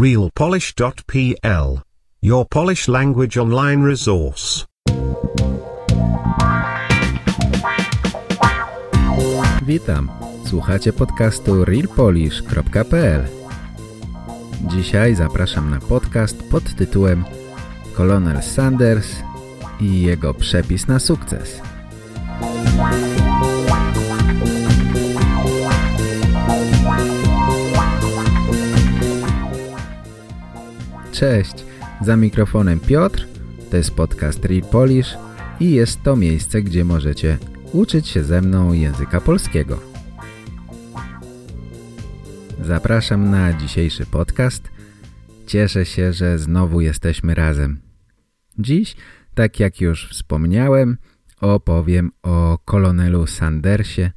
realpolish.pl. Your Polish language online resource. Witam. Słuchacie podcastu realpolish.pl. Dzisiaj zapraszam na podcast pod tytułem Kolonel Sanders i jego przepis na sukces. Cześć, za mikrofonem Piotr, to jest podcast Real Polish i jest to miejsce, gdzie możecie uczyć się ze mną języka polskiego. Zapraszam na dzisiejszy podcast. Cieszę się, że znowu jesteśmy razem. Dziś, tak jak już wspomniałem, opowiem o kolonelu Sandersie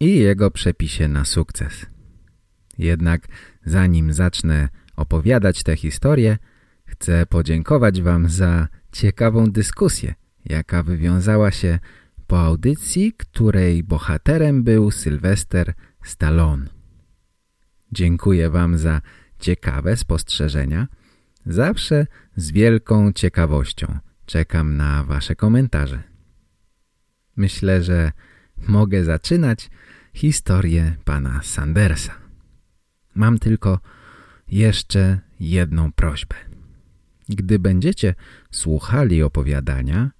i jego przepisie na sukces. Jednak zanim zacznę opowiadać tę historię, chcę podziękować Wam za ciekawą dyskusję, jaka wywiązała się po audycji, której bohaterem był Sylwester Stallone. Dziękuję Wam za ciekawe spostrzeżenia. Zawsze z wielką ciekawością czekam na Wasze komentarze. Myślę, że mogę zaczynać historię pana Sandersa. Mam tylko jeszcze jedną prośbę. Gdy będziecie słuchali opowiadania,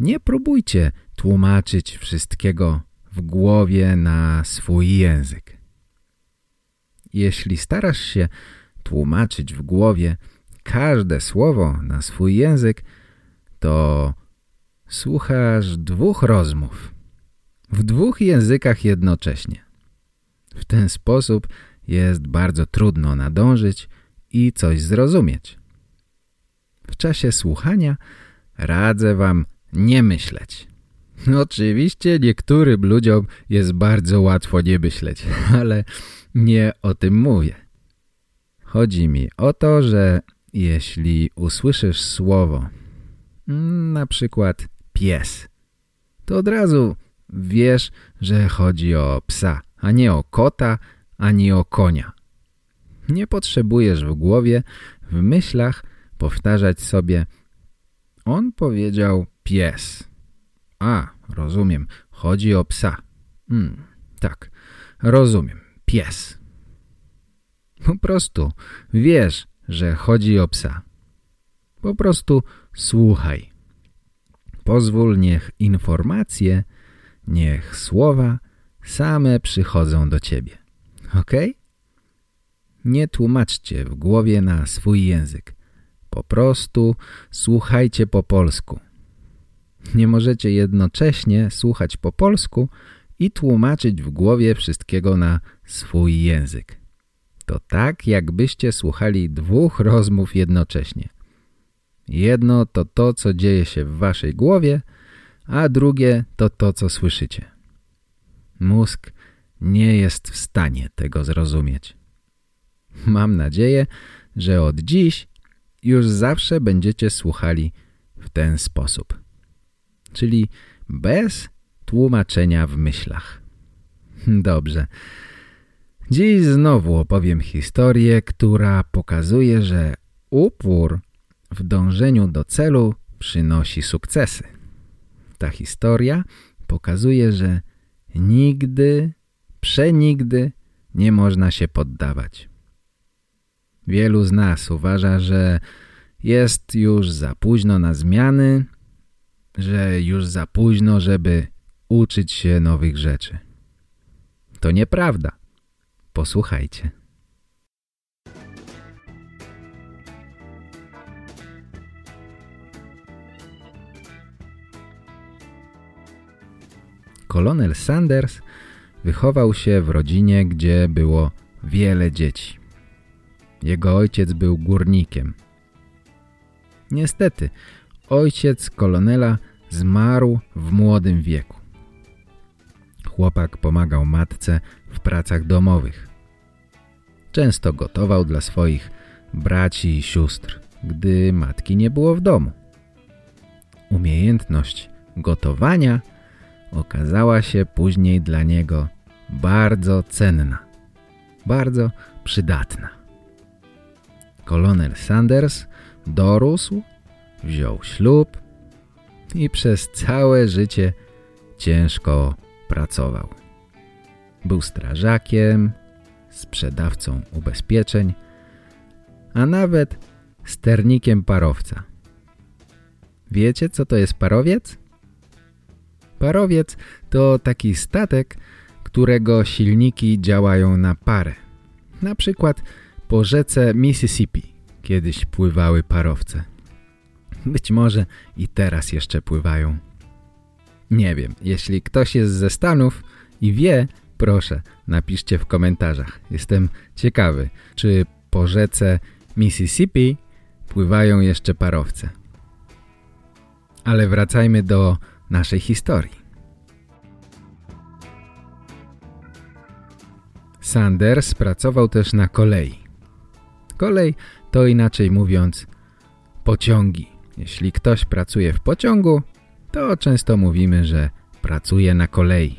nie próbujcie tłumaczyć wszystkiego w głowie na swój język. Jeśli starasz się tłumaczyć w głowie każde słowo na swój język, to słuchasz dwóch rozmów w dwóch językach jednocześnie. W ten sposób jest bardzo trudno nadążyć i coś zrozumieć. W czasie słuchania radzę wam nie myśleć. Oczywiście niektórym ludziom jest bardzo łatwo nie myśleć, ale nie o tym mówię. Chodzi mi o to, że jeśli usłyszysz słowo, na przykład pies, to od razu wiesz, że chodzi o psa, a nie o kota, ani o konia. Nie potrzebujesz w głowie, w myślach powtarzać sobie on powiedział pies. A, rozumiem, chodzi o psa. Hmm, tak, rozumiem, pies. Po prostu wiesz, że chodzi o psa. Po prostu słuchaj. Pozwól, niech informacje, niech słowa same przychodzą do ciebie. Ok? Nie tłumaczcie w głowie na swój język. Po prostu słuchajcie po polsku. Nie możecie jednocześnie słuchać po polsku i tłumaczyć w głowie wszystkiego na swój język. To tak, jakbyście słuchali dwóch rozmów jednocześnie. Jedno to to, co dzieje się w waszej głowie, a drugie to to, co słyszycie. Mózg nie jest w stanie tego zrozumieć. Mam nadzieję, że od dziś już zawsze będziecie słuchali w ten sposób. Czyli bez tłumaczenia w myślach. Dobrze. Dziś znowu opowiem historię, która pokazuje, że upór w dążeniu do celu przynosi sukcesy. Ta historia pokazuje, że nigdy, przenigdy nie można się poddawać. Wielu z nas uważa, że jest już za późno na zmiany, że już za późno, żeby uczyć się nowych rzeczy. To nieprawda. Posłuchajcie. Kolonel Sanders wychował się w rodzinie, gdzie było wiele dzieci. Jego ojciec był górnikiem. Niestety, ojciec kolonela zmarł w młodym wieku. Chłopak pomagał matce w pracach domowych. Często gotował dla swoich braci i sióstr, gdy matki nie było w domu. Umiejętność gotowania okazała się później dla niego bardzo cenna, bardzo przydatna. kolonel Sanders dorósł, wziął ślub i przez całe życie ciężko pracował. Był strażakiem, sprzedawcą ubezpieczeń, a nawet sternikiem parowca. Wiecie, co to jest parowiec? Parowiec to taki statek, którego silniki działają na parę. Na przykład po rzece Mississippi kiedyś pływały parowce. Być może i teraz jeszcze pływają. Nie wiem, jeśli ktoś jest ze Stanów i wie, proszę, napiszcie w komentarzach. Jestem ciekawy, czy po rzece Mississippi pływają jeszcze parowce. Ale wracajmy do naszej historii. Sanders pracował też na kolei. Kolej to inaczej mówiąc pociągi. Jeśli ktoś pracuje w pociągu, to często mówimy, że pracuje na kolei.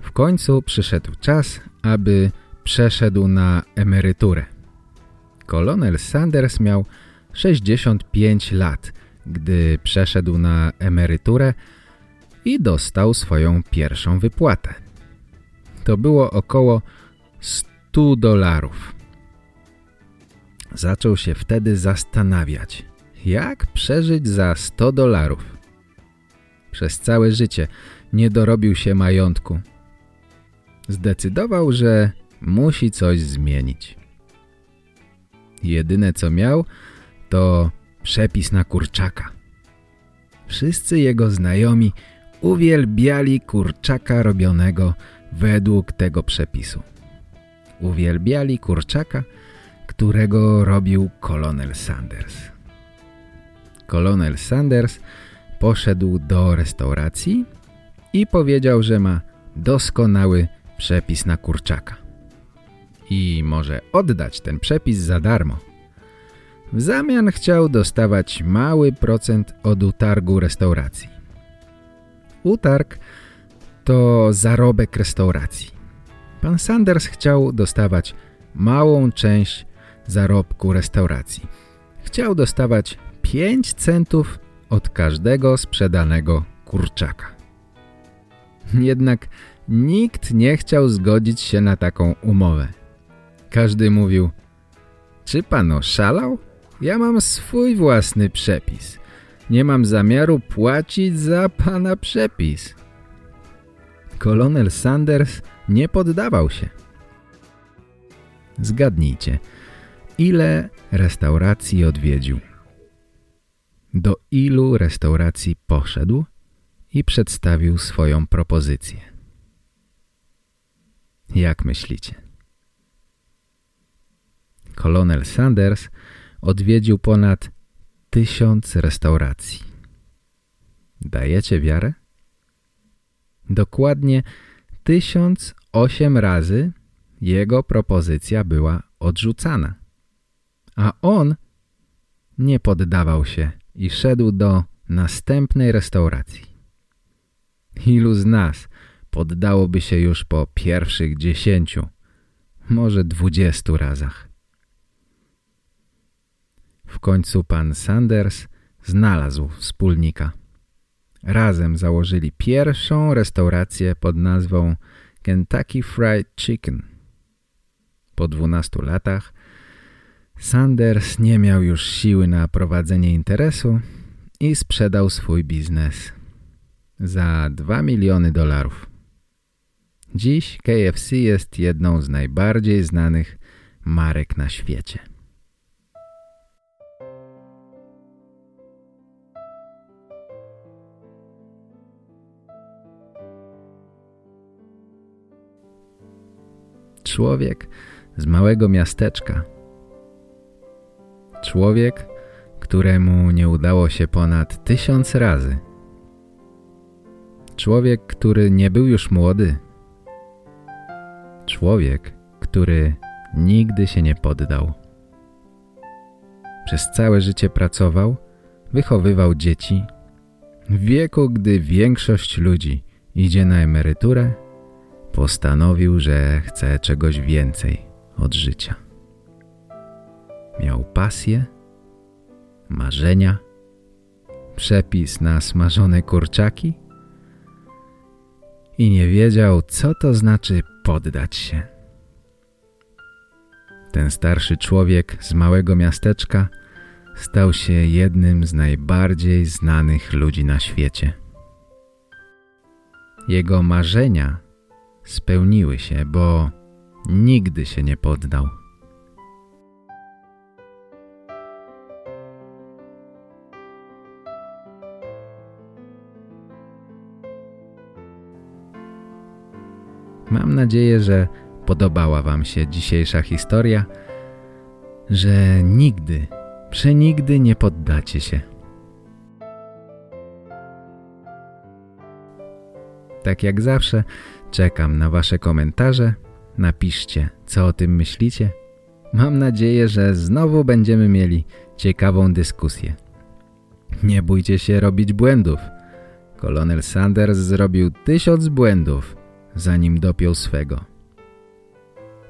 W końcu przyszedł czas, aby przeszedł na emeryturę. Kolonel Sanders miał 65 lat, gdy przeszedł na emeryturę i dostał swoją pierwszą wypłatę. To było około 100 dolarów. Zaczął się wtedy zastanawiać, jak przeżyć za 100 dolarów. Przez całe życie nie dorobił się majątku. Zdecydował, że musi coś zmienić. Jedyne co miał to przepis na kurczaka. Wszyscy jego znajomi uwielbiali kurczaka robionego według tego przepisu. Uwielbiali kurczaka, którego robił kolonel Sanders. Kolonel Sanders poszedł do restauracji i powiedział, że ma doskonały przepis na kurczaka. I może oddać ten przepis za darmo. W zamian chciał dostawać mały procent od utargu restauracji. Utarg to zarobek restauracji. Pan Sanders chciał dostawać małą część zarobku restauracji. Chciał dostawać 5 centów od każdego sprzedanego kurczaka. Jednak nikt nie chciał zgodzić się na taką umowę. Każdy mówił, czy pan oszalał? Ja mam swój własny przepis. Nie mam zamiaru płacić za pana przepis. Kolonel Sanders nie poddawał się. Zgadnijcie, ile restauracji odwiedził? Do ilu restauracji poszedł i przedstawił swoją propozycję? Jak myślicie? Kolonel Sanders odwiedził ponad tysiąc restauracji. Dajecie wiarę? Dokładnie tysiąc osiem razy jego propozycja była odrzucana. A on nie poddawał się i szedł do następnej restauracji. Ilu z nas poddałoby się już po pierwszych dziesięciu, może dwudziestu razach? W końcu pan Sanders znalazł wspólnika. Razem założyli pierwszą restaurację pod nazwą Kentucky Fried Chicken. Po dwunastu latach Sanders nie miał już siły na prowadzenie interesu i sprzedał swój biznes za 2 miliony dolarów. Dziś KFC jest jedną z najbardziej znanych marek na świecie. Człowiek z małego miasteczka. Człowiek, któremu nie udało się ponad tysiąc razy. Człowiek, który nie był już młody. Człowiek, który nigdy się nie poddał. Przez całe życie pracował, wychowywał dzieci. W wieku, gdy większość ludzi idzie na emeryturę, postanowił, że chce czegoś więcej od życia. miał pasję, marzenia, przepis na smażone kurczaki i nie wiedział, co to znaczy poddać się. Ten starszy człowiek z małego miasteczka stał się jednym z najbardziej znanych ludzi na świecie. Jego marzenia spełniły się, bo nigdy się nie poddał. Mam nadzieję, że podobała Wam się dzisiejsza historia, że nigdy, przenigdy nie poddacie się. Tak jak zawsze czekam na Wasze komentarze. Napiszcie, co o tym myślicie. Mam nadzieję, że znowu będziemy mieli ciekawą dyskusję. Nie bójcie się robić błędów. Kolonel Sanders zrobił tysiąc błędów, zanim dopiął swego.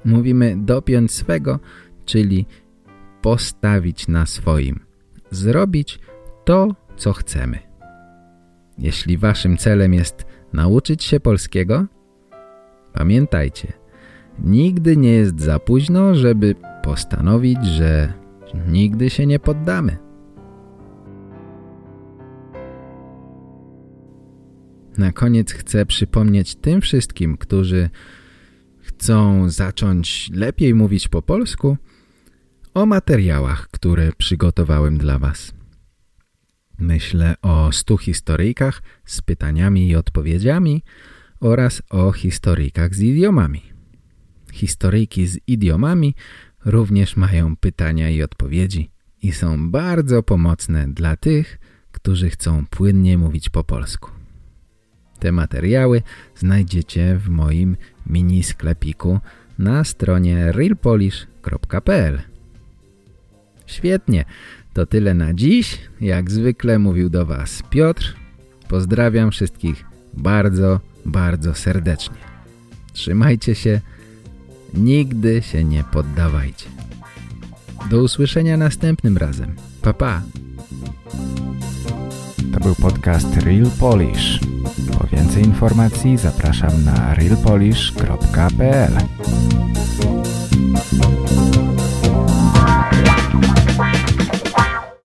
Mówimy dopiąć swego, czyli postawić na swoim. Zrobić to, co chcemy. Jeśli waszym celem jest nauczyć się polskiego, pamiętajcie, nigdy nie jest za późno, żeby postanowić, że nigdy się nie poddamy. Na koniec chcę przypomnieć tym wszystkim, którzy chcą zacząć lepiej mówić po polsku, o materiałach, które przygotowałem dla Was. Myślę o stu historyjkach z pytaniami i odpowiedziami oraz o historyjkach z idiomami. Historyjki z idiomami również mają pytania i odpowiedzi i są bardzo pomocne dla tych, którzy chcą płynnie mówić po polsku. Te materiały znajdziecie w moim mini sklepiku na stronie realpolish.pl Świetnie, to tyle na dziś. Jak zwykle mówił do Was Piotr. Pozdrawiam wszystkich bardzo, bardzo serdecznie. Trzymajcie się, nigdy się nie poddawajcie. Do usłyszenia następnym razem. Pa, pa. To był podcast Real Polish. Po więcej informacji zapraszam na realpolish.pl